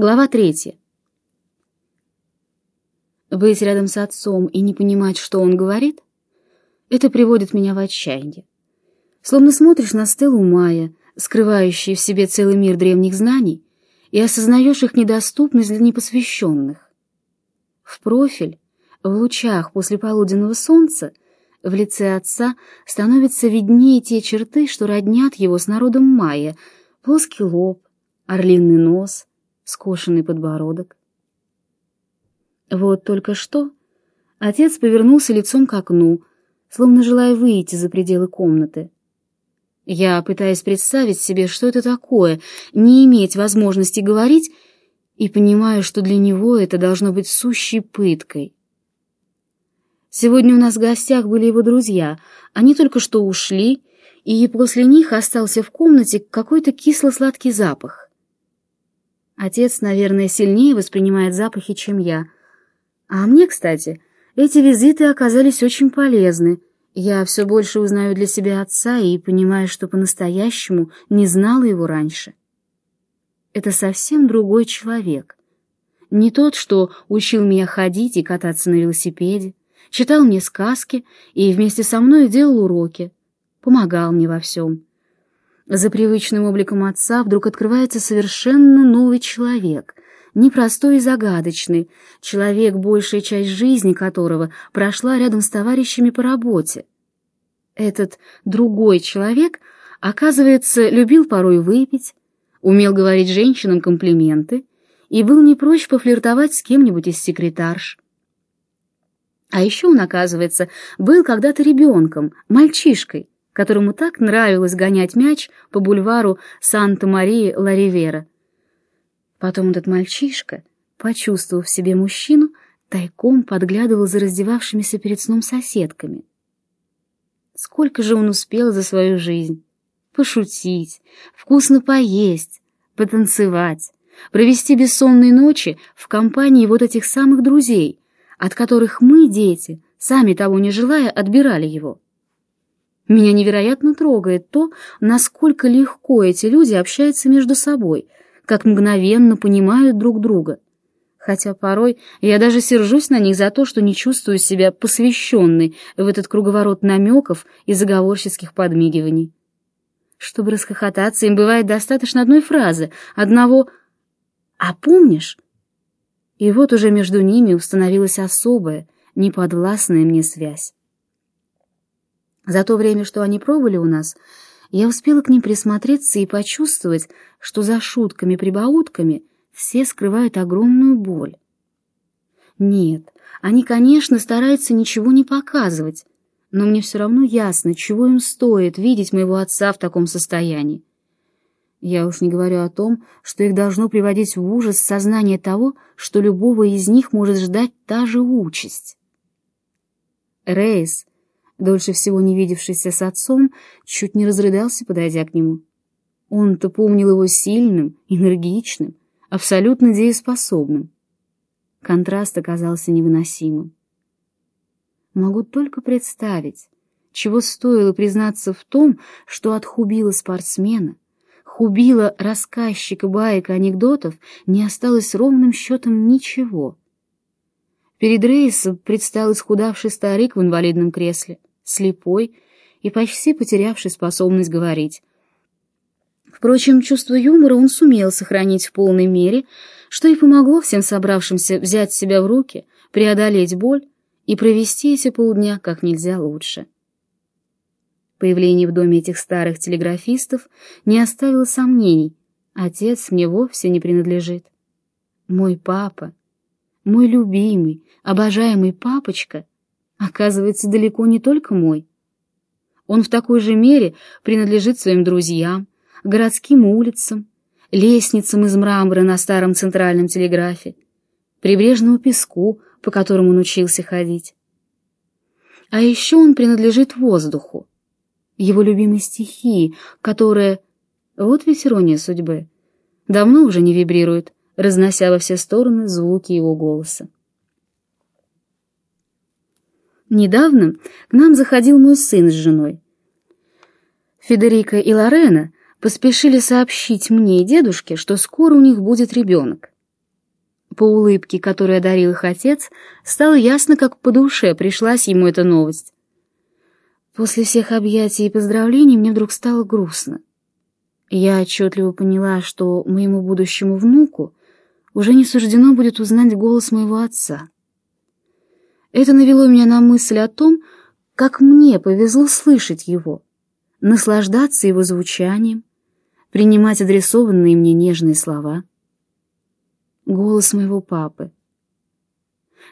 Глава третья. Быть рядом с отцом и не понимать, что он говорит, это приводит меня в отчаяние. Словно смотришь на стелу Майя, скрывающую в себе целый мир древних знаний, и осознаешь их недоступность для непосвященных. В профиль, в лучах после полуденного солнца, в лице отца становятся виднее те черты, что роднят его с народом майя, плоский лоб, орлиный нос, скошенный подбородок. Вот только что отец повернулся лицом к окну, словно желая выйти за пределы комнаты. Я пытаюсь представить себе, что это такое, не иметь возможности говорить, и понимаю, что для него это должно быть сущей пыткой. Сегодня у нас в гостях были его друзья, они только что ушли, и после них остался в комнате какой-то кисло-сладкий запах. Отец, наверное, сильнее воспринимает запахи, чем я. А мне, кстати, эти визиты оказались очень полезны. Я все больше узнаю для себя отца и понимаю, что по-настоящему не знала его раньше. Это совсем другой человек. Не тот, что учил меня ходить и кататься на велосипеде, читал мне сказки и вместе со мной делал уроки, помогал мне во всем. За привычным обликом отца вдруг открывается совершенно новый человек, непростой и загадочный, человек, большая часть жизни которого прошла рядом с товарищами по работе. Этот другой человек, оказывается, любил порой выпить, умел говорить женщинам комплименты и был не прочь пофлиртовать с кем-нибудь из секретарш. А еще он, оказывается, был когда-то ребенком, мальчишкой, которому так нравилось гонять мяч по бульвару Санта-Марии-Ла-Ривера. Потом этот мальчишка, почувствовав себе мужчину, тайком подглядывал за раздевавшимися перед сном соседками. Сколько же он успел за свою жизнь? Пошутить, вкусно поесть, потанцевать, провести бессонные ночи в компании вот этих самых друзей, от которых мы, дети, сами того не желая, отбирали его. Меня невероятно трогает то, насколько легко эти люди общаются между собой, как мгновенно понимают друг друга. Хотя порой я даже сержусь на них за то, что не чувствую себя посвященной в этот круговорот намеков и заговорческих подмигиваний. Чтобы расхохотаться, им бывает достаточно одной фразы, одного «А помнишь?» И вот уже между ними установилась особая, неподвластная мне связь. За то время, что они пробыли у нас, я успела к ним присмотреться и почувствовать, что за шутками-прибаутками все скрывают огромную боль. Нет, они, конечно, стараются ничего не показывать, но мне все равно ясно, чего им стоит видеть моего отца в таком состоянии. Я уж не говорю о том, что их должно приводить в ужас сознание того, что любого из них может ждать та же участь. Рейс, дольше всего не видевшийся с отцом, чуть не разрыдался, подойдя к нему. Он-то помнил его сильным, энергичным, абсолютно дееспособным. Контраст оказался невыносимым. Могу только представить, чего стоило признаться в том, что от спортсмена, хубила рассказчика баек и анекдотов не осталось ровным счетом ничего. Перед рейсом предстал исхудавший старик в инвалидном кресле слепой и почти потерявший способность говорить. Впрочем, чувство юмора он сумел сохранить в полной мере, что и помогло всем собравшимся взять себя в руки, преодолеть боль и провести эти полдня как нельзя лучше. Появление в доме этих старых телеграфистов не оставило сомнений. Отец мне вовсе не принадлежит. Мой папа, мой любимый, обожаемый папочка — оказывается далеко не только мой. Он в такой же мере принадлежит своим друзьям, городским улицам, лестницам из мрамора на старом центральном телеграфе, прибрежному песку, по которому он учился ходить. А еще он принадлежит воздуху, его любимой стихии, которая, вот ведь ирония судьбы, давно уже не вибрирует, разнося во все стороны звуки его голоса. Недавно к нам заходил мой сын с женой. Федерика и Лорена поспешили сообщить мне и дедушке, что скоро у них будет ребенок. По улыбке, которой одарил их отец, стало ясно, как по душе пришлась ему эта новость. После всех объятий и поздравлений мне вдруг стало грустно. Я отчетливо поняла, что моему будущему внуку уже не суждено будет узнать голос моего отца. Это навело меня на мысль о том, как мне повезло слышать его, наслаждаться его звучанием, принимать адресованные мне нежные слова. Голос моего папы.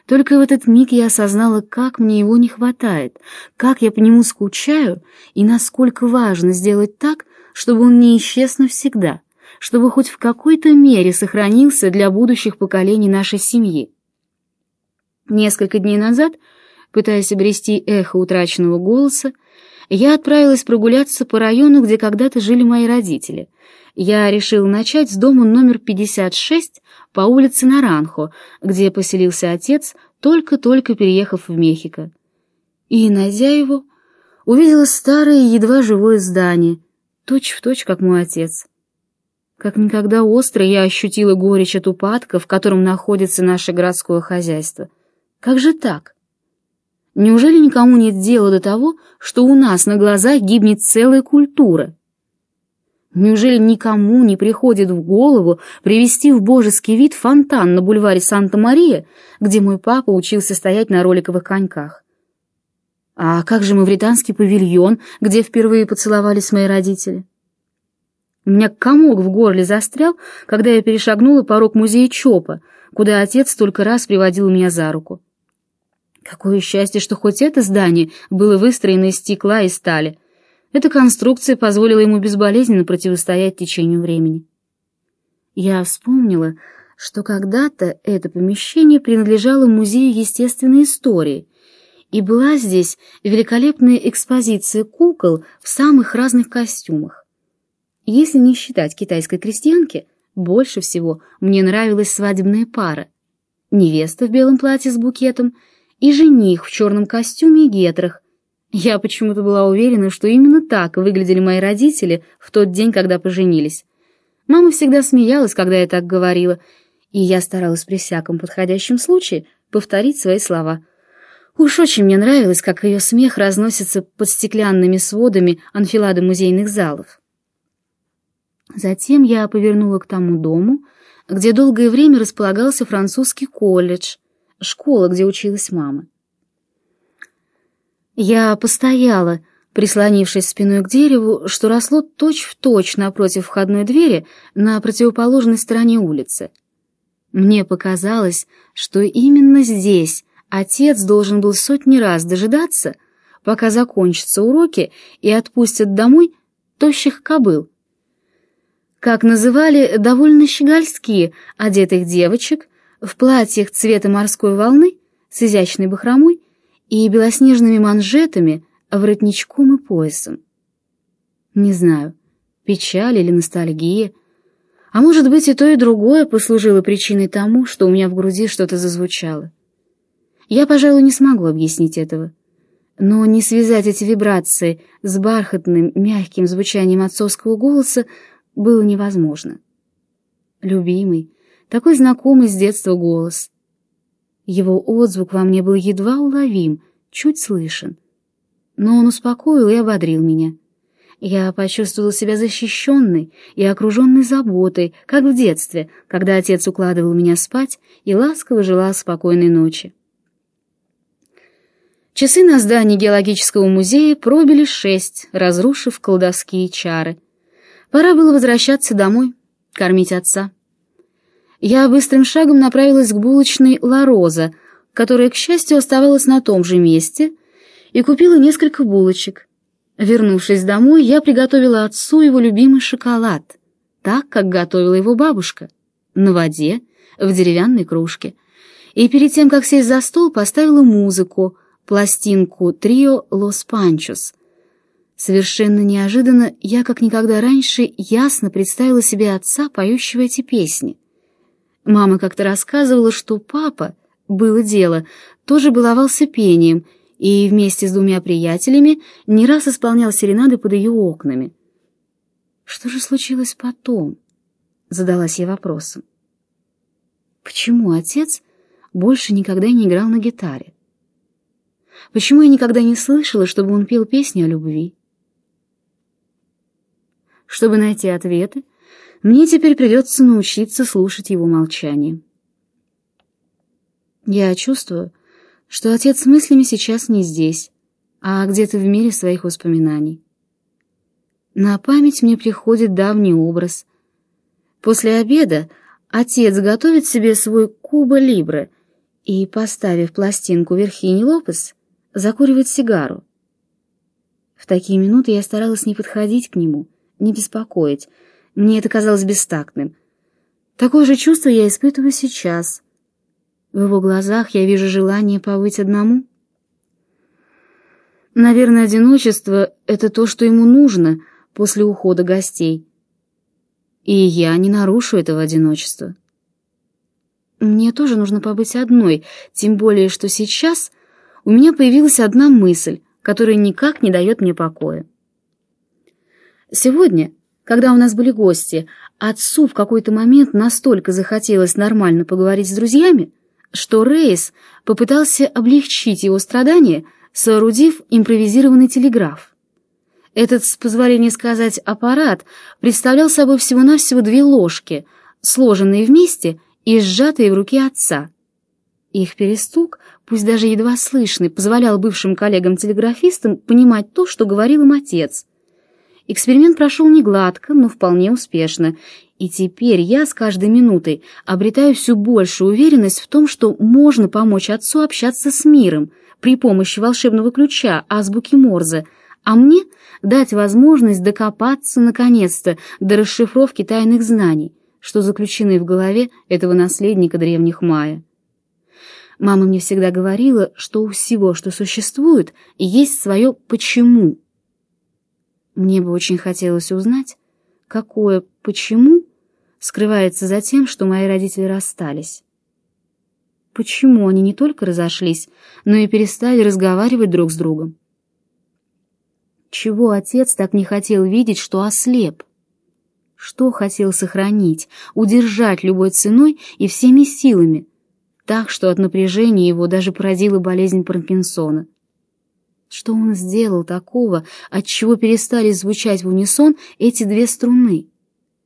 Только в этот миг я осознала, как мне его не хватает, как я по нему скучаю и насколько важно сделать так, чтобы он не исчез навсегда, чтобы хоть в какой-то мере сохранился для будущих поколений нашей семьи. Несколько дней назад, пытаясь обрести эхо утраченного голоса, я отправилась прогуляться по району, где когда-то жили мои родители. Я решила начать с дома номер 56 по улице Наранхо, где поселился отец, только-только переехав в Мехико. И, найдя его, увидела старое, едва живое здание — точь-в-точь, точь, как мой отец. Как никогда остро я ощутила горечь от упадка, в котором находится наше городское хозяйство. Как же так? Неужели никому нет дела до того, что у нас на глазах гибнет целая культура? Неужели никому не приходит в голову привести в божеский вид фонтан на бульваре Санта-Мария, где мой папа учился стоять на роликовых коньках? А как же мавританский павильон, где впервые поцеловались мои родители? У меня комок в горле застрял, когда я перешагнула порог музея Чопа, куда отец столько раз приводил меня за руку. Какое счастье, что хоть это здание было выстроено из стекла и стали. Эта конструкция позволила ему безболезненно противостоять течению времени. Я вспомнила, что когда-то это помещение принадлежало музею естественной истории — и была здесь великолепная экспозиция кукол в самых разных костюмах. Если не считать китайской крестьянки, больше всего мне нравилась свадебная пара. Невеста в белом платье с букетом и жених в черном костюме и гетрах. Я почему-то была уверена, что именно так выглядели мои родители в тот день, когда поженились. Мама всегда смеялась, когда я так говорила, и я старалась при всяком подходящем случае повторить свои слова — Уж очень мне нравилось, как ее смех разносится под стеклянными сводами анфилады музейных залов. Затем я повернула к тому дому, где долгое время располагался французский колледж, школа, где училась мама. Я постояла, прислонившись спиной к дереву, что росло точь-в-точь точь напротив входной двери на противоположной стороне улицы. Мне показалось, что именно здесь Отец должен был сотни раз дожидаться, пока закончатся уроки и отпустят домой тощих кобыл. Как называли довольно щегольские одетых девочек в платьях цвета морской волны с изящной бахромой и белоснежными манжетами, воротничком и поясом. Не знаю, печаль или ностальгия, а может быть и то, и другое послужило причиной тому, что у меня в груди что-то зазвучало. Я, пожалуй, не смогу объяснить этого. Но не связать эти вибрации с бархатным, мягким звучанием отцовского голоса было невозможно. Любимый, такой знакомый с детства голос. Его отзвук во мне был едва уловим, чуть слышен. Но он успокоил и ободрил меня. Я почувствовала себя защищенной и окруженной заботой, как в детстве, когда отец укладывал меня спать и ласково желал спокойной ночи. Часы на здании геологического музея пробили шесть, разрушив колдовские чары. Пора было возвращаться домой, кормить отца. Я быстрым шагом направилась к булочной «Ла Роза», которая, к счастью, оставалась на том же месте, и купила несколько булочек. Вернувшись домой, я приготовила отцу его любимый шоколад, так, как готовила его бабушка, на воде, в деревянной кружке. И перед тем, как сесть за стол, поставила музыку — пластинку «Трио Лос Панчос». Совершенно неожиданно я, как никогда раньше, ясно представила себе отца, поющего эти песни. Мама как-то рассказывала, что папа, было дело, тоже баловался пением и вместе с двумя приятелями не раз исполнял серенады под ее окнами. «Что же случилось потом?» — задалась я вопросом. Почему отец больше никогда не играл на гитаре? Почему я никогда не слышала, чтобы он пел песни о любви? Чтобы найти ответы, мне теперь придется научиться слушать его молчание. Я чувствую, что отец с мыслями сейчас не здесь, а где-то в мире своих воспоминаний. На память мне приходит давний образ. После обеда отец готовит себе свой куба либре и, поставив пластинку Верхини Лопес, закуривает сигару. В такие минуты я старалась не подходить к нему, не беспокоить. Мне это казалось бестактным. Такое же чувство я испытываю сейчас. В его глазах я вижу желание побыть одному. Наверное, одиночество — это то, что ему нужно после ухода гостей. И я не нарушу этого одиночества. Мне тоже нужно побыть одной, тем более, что сейчас у меня появилась одна мысль, которая никак не дает мне покоя. Сегодня, когда у нас были гости, отцу в какой-то момент настолько захотелось нормально поговорить с друзьями, что Рейс попытался облегчить его страдания, соорудив импровизированный телеграф. Этот, с позволения сказать, аппарат представлял собой всего-навсего две ложки, сложенные вместе и сжатые в руке отца. Их перестук, пусть даже едва слышный, позволял бывшим коллегам-телеграфистам понимать то, что говорил им отец. Эксперимент прошел не гладко, но вполне успешно, и теперь я с каждой минутой обретаю все большую уверенность в том, что можно помочь отцу общаться с миром при помощи волшебного ключа, азбуки Морзе, а мне дать возможность докопаться, наконец-то, до расшифровки тайных знаний, что заключены в голове этого наследника древних майя. Мама мне всегда говорила, что у всего, что существует, есть свое «почему». Мне бы очень хотелось узнать, какое «почему» скрывается за тем, что мои родители расстались. Почему они не только разошлись, но и перестали разговаривать друг с другом? Чего отец так не хотел видеть, что ослеп? Что хотел сохранить, удержать любой ценой и всеми силами, так что от напряжения его даже породила болезнь Паркинсона? Что он сделал такого, от чего перестали звучать в унисон эти две струны?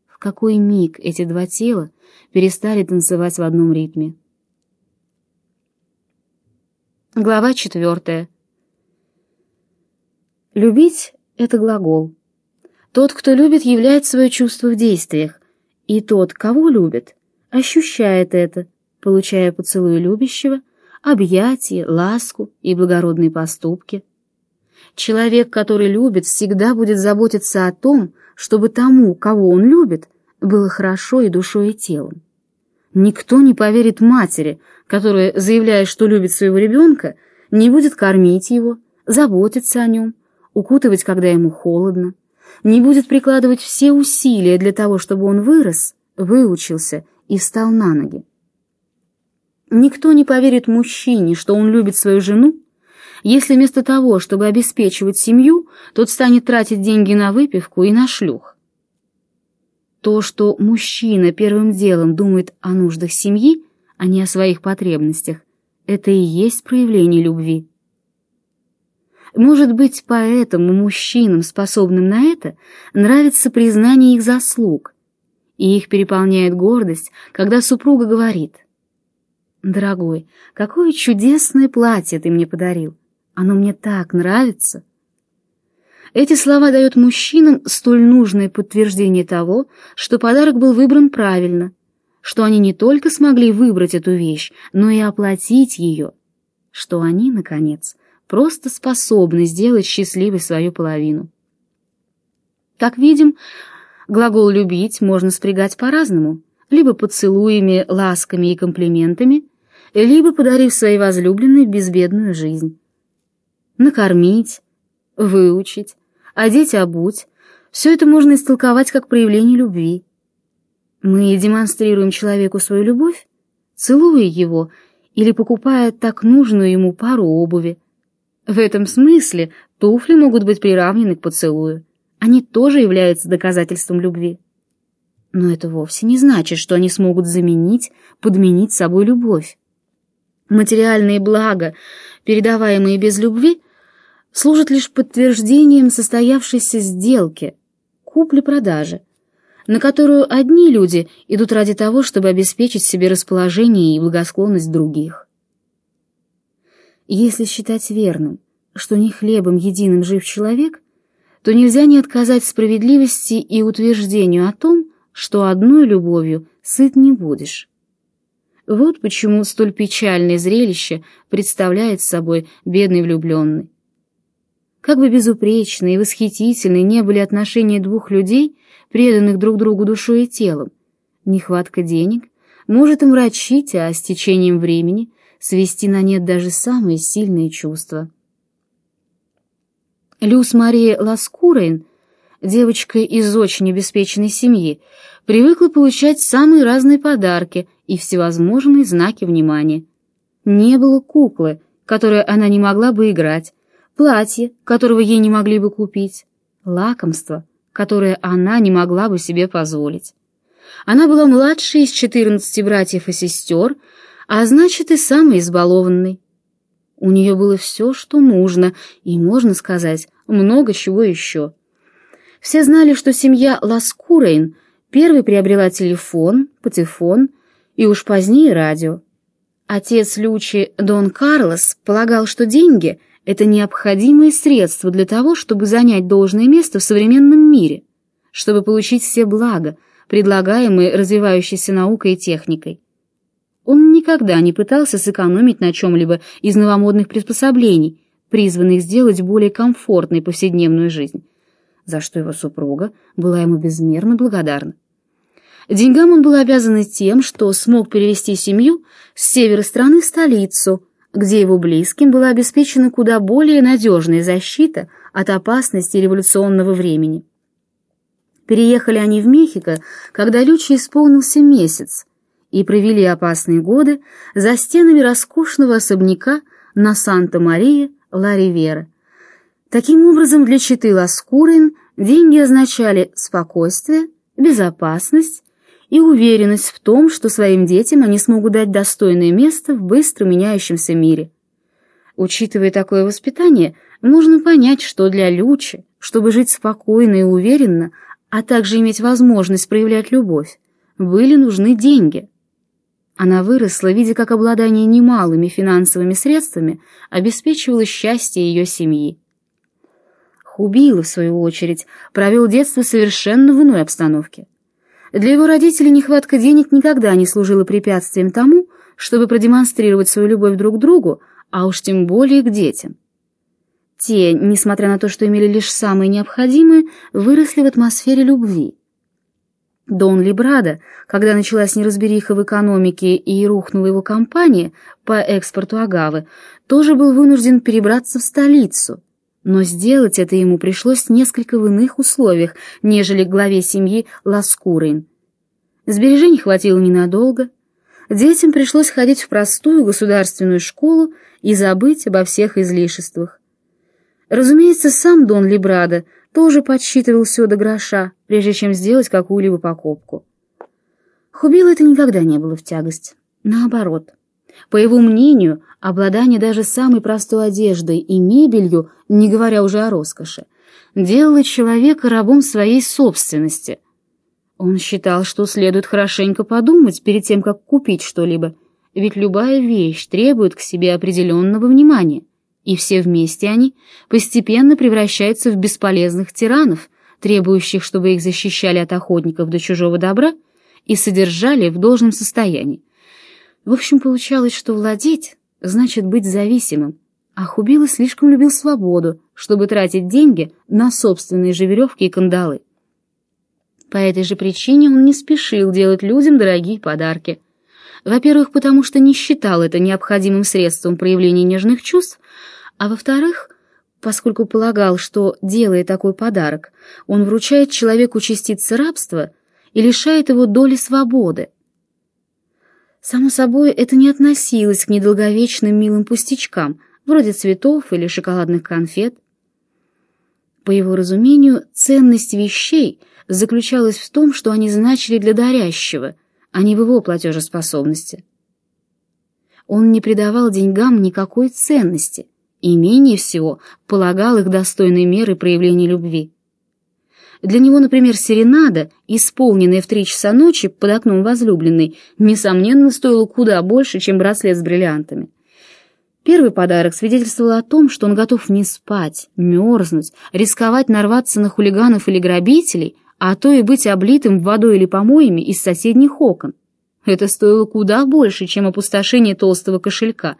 В какой миг эти два тела перестали танцевать в одном ритме? Глава четвертая. Любить — это глагол. Тот, кто любит, являет свое чувство в действиях, и тот, кого любит, ощущает это, получая поцелуй любящего, объятия, ласку и благородные поступки — Человек, который любит, всегда будет заботиться о том, чтобы тому, кого он любит, было хорошо и душой, и телом. Никто не поверит матери, которая, заявляя, что любит своего ребенка, не будет кормить его, заботиться о нем, укутывать, когда ему холодно, не будет прикладывать все усилия для того, чтобы он вырос, выучился и встал на ноги. Никто не поверит мужчине, что он любит свою жену, если вместо того, чтобы обеспечивать семью, тот станет тратить деньги на выпивку и на шлюх. То, что мужчина первым делом думает о нуждах семьи, а не о своих потребностях, это и есть проявление любви. Может быть, поэтому мужчинам, способным на это, нравится признание их заслуг, и их переполняет гордость, когда супруга говорит «Дорогой, какое чудесное платье ты мне подарил! Оно мне так нравится. Эти слова дают мужчинам столь нужное подтверждение того, что подарок был выбран правильно, что они не только смогли выбрать эту вещь, но и оплатить ее, что они, наконец, просто способны сделать счастливой свою половину. Как видим, глагол «любить» можно спрягать по-разному, либо поцелуями, ласками и комплиментами, либо подарив своей возлюбленной безбедную жизнь накормить, выучить, одеть обуть. Все это можно истолковать как проявление любви. Мы демонстрируем человеку свою любовь, целуя его или покупая так нужную ему пару обуви. В этом смысле туфли могут быть приравнены к поцелую. Они тоже являются доказательством любви. Но это вовсе не значит, что они смогут заменить, подменить собой любовь. Материальные блага, передаваемые без любви, служат лишь подтверждением состоявшейся сделки, купли-продажи, на которую одни люди идут ради того, чтобы обеспечить себе расположение и благосклонность других. Если считать верным, что не хлебом единым жив человек, то нельзя не отказать справедливости и утверждению о том, что одной любовью сыт не будешь. Вот почему столь печальное зрелище представляет собой бедный влюбленный. Как бы безупречны и восхитительны не были отношения двух людей, преданных друг другу душой и телом, нехватка денег может омрачить, а с течением времени свести на нет даже самые сильные чувства. Люс Мария Ласкурейн, девочка из очень обеспеченной семьи, привыкла получать самые разные подарки и всевозможные знаки внимания. Не было куклы, которой она не могла бы играть, платье, которого ей не могли бы купить, лакомство, которое она не могла бы себе позволить. Она была младшей из четырнадцати братьев и сестер, а значит и самой избалованной. У нее было все, что нужно, и, можно сказать, много чего еще. Все знали, что семья Ласкурейн первой приобрела телефон, патефон и уж позднее радио. Отец Лючи, Дон Карлос, полагал, что деньги — это необходимые средства для того, чтобы занять должное место в современном мире, чтобы получить все блага, предлагаемые развивающейся наукой и техникой. Он никогда не пытался сэкономить на чем-либо из новомодных приспособлений, призванных сделать более комфортной повседневную жизнь, за что его супруга была ему безмерно благодарна. Деньгам он был обязан тем, что смог перевести семью с севера страны в столицу, где его близким была обеспечена куда более надежная защита от опасности революционного времени. Переехали они в Мехико, когда Лючи исполнился месяц, и провели опасные годы за стенами роскошного особняка на Санта-Мария Ла-Ривера. Таким образом, для Читы Ласкурин деньги означали спокойствие, безопасность и уверенность в том, что своим детям они смогут дать достойное место в быстро меняющемся мире. Учитывая такое воспитание, можно понять, что для Лючи, чтобы жить спокойно и уверенно, а также иметь возможность проявлять любовь, были нужны деньги. Она выросла, видя, как обладание немалыми финансовыми средствами обеспечивало счастье ее семьи. Хубила, в свою очередь, провел детство совершенно в иной обстановке. Для его родителей нехватка денег никогда не служила препятствием тому, чтобы продемонстрировать свою любовь друг к другу, а уж тем более к детям. Те, несмотря на то, что имели лишь самое необходимое, выросли в атмосфере любви. Дон Либрадо, когда началась неразбериха в экономике и рухнула его компания по экспорту агавы, тоже был вынужден перебраться в столицу. Но сделать это ему пришлось несколько в иных условиях, нежели главе семьи Ласкурин. Сбережений хватило ненадолго. Детям пришлось ходить в простую государственную школу и забыть обо всех излишествах. Разумеется, сам Дон Либрадо тоже подсчитывал все до гроша, прежде чем сделать какую-либо покупку. Хубилу это никогда не было в тягость. Наоборот. По его мнению, обладание даже самой простой одеждой и мебелью, не говоря уже о роскоши, делало человека рабом своей собственности. Он считал, что следует хорошенько подумать перед тем, как купить что-либо, ведь любая вещь требует к себе определенного внимания и все вместе они постепенно превращаются в бесполезных тиранов, требующих, чтобы их защищали от охотников до чужого добра и содержали в должном состоянии. В общем, получалось, что владеть значит быть зависимым, а Хубила слишком любил свободу, чтобы тратить деньги на собственные же веревки и кандалы. По этой же причине он не спешил делать людям дорогие подарки. Во-первых, потому что не считал это необходимым средством проявления нежных чувств, а во-вторых, поскольку полагал, что, делая такой подарок, он вручает человеку частицы рабства и лишает его доли свободы. Само собой, это не относилось к недолговечным милым пустячкам, вроде цветов или шоколадных конфет. По его разумению, ценность вещей заключалась в том, что они значили для дарящего, а не в его платежеспособности. Он не придавал деньгам никакой ценности и менее всего полагал их достойной меры проявления любви. Для него, например, серенада, исполненная в три часа ночи под окном возлюбленной, несомненно, стоила куда больше, чем браслет с бриллиантами. Первый подарок свидетельствовал о том, что он готов не спать, мерзнуть, рисковать нарваться на хулиганов или грабителей, а то и быть облитым водой или помоями из соседних окон. Это стоило куда больше, чем опустошение толстого кошелька.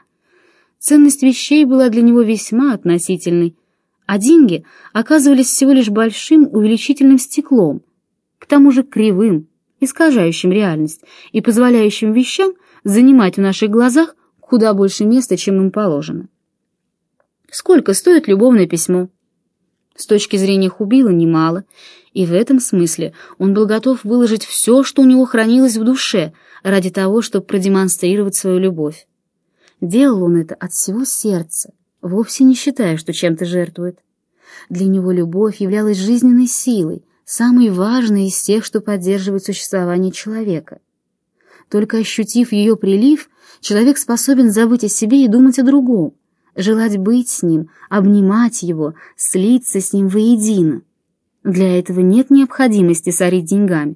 Ценность вещей была для него весьма относительной, а деньги оказывались всего лишь большим увеличительным стеклом, к тому же кривым, искажающим реальность и позволяющим вещам занимать в наших глазах куда больше места, чем им положено. Сколько стоит любовное письмо? С точки зрения Хубила немало, и в этом смысле он был готов выложить все, что у него хранилось в душе, ради того, чтобы продемонстрировать свою любовь. Делал он это от всего сердца, вовсе не считая, что чем-то жертвует. Для него любовь являлась жизненной силой, самой важной из тех, что поддерживает существование человека. Только ощутив ее прилив, человек способен забыть о себе и думать о другом, желать быть с ним, обнимать его, слиться с ним воедино. Для этого нет необходимости сорить деньгами.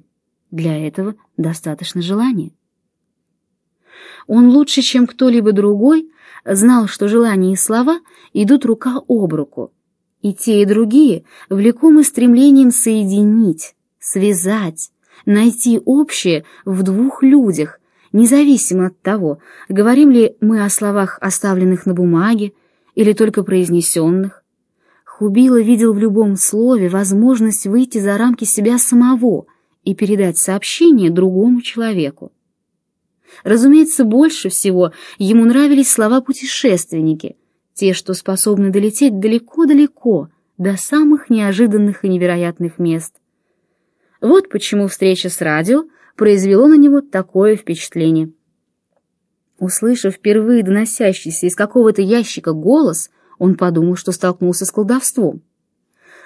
Для этого достаточно желания. Он лучше, чем кто-либо другой, знал, что желания и слова идут рука об руку. И те, и другие влекомы стремлением соединить, связать, найти общее в двух людях, независимо от того, говорим ли мы о словах, оставленных на бумаге, или только произнесенных. Хубила видел в любом слове возможность выйти за рамки себя самого и передать сообщение другому человеку. Разумеется, больше всего ему нравились слова путешественники, те, что способны долететь далеко-далеко, до самых неожиданных и невероятных мест. Вот почему встреча с радио произвело на него такое впечатление. Услышав впервые доносящийся из какого-то ящика голос, он подумал, что столкнулся с колдовством.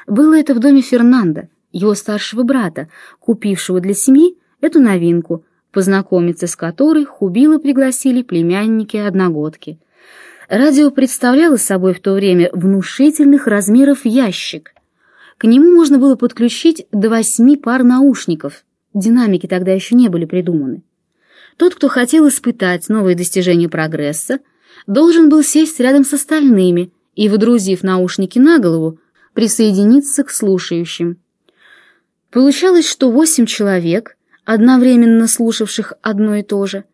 Было это в доме Фернанда, его старшего брата, купившего для семьи эту новинку, познакомиться с которой Хубила пригласили племянники-одногодки. Радио представляло собой в то время внушительных размеров ящик. К нему можно было подключить до восьми пар наушников. Динамики тогда еще не были придуманы. Тот, кто хотел испытать новые достижения прогресса, должен был сесть рядом с остальными и, выдрузив наушники на голову, присоединиться к слушающим. Получалось, что восемь человек, одновременно слушавших одно и то же,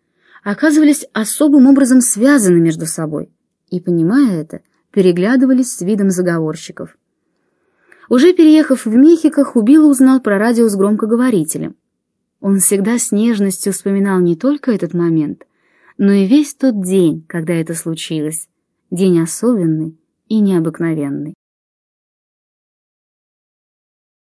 оказывались особым образом связаны между собой и, понимая это, переглядывались с видом заговорщиков. Уже переехав в Мехико, Хубила узнал про радио с громкоговорителем. Он всегда с нежностью вспоминал не только этот момент, но и весь тот день, когда это случилось, день особенный и необыкновенный.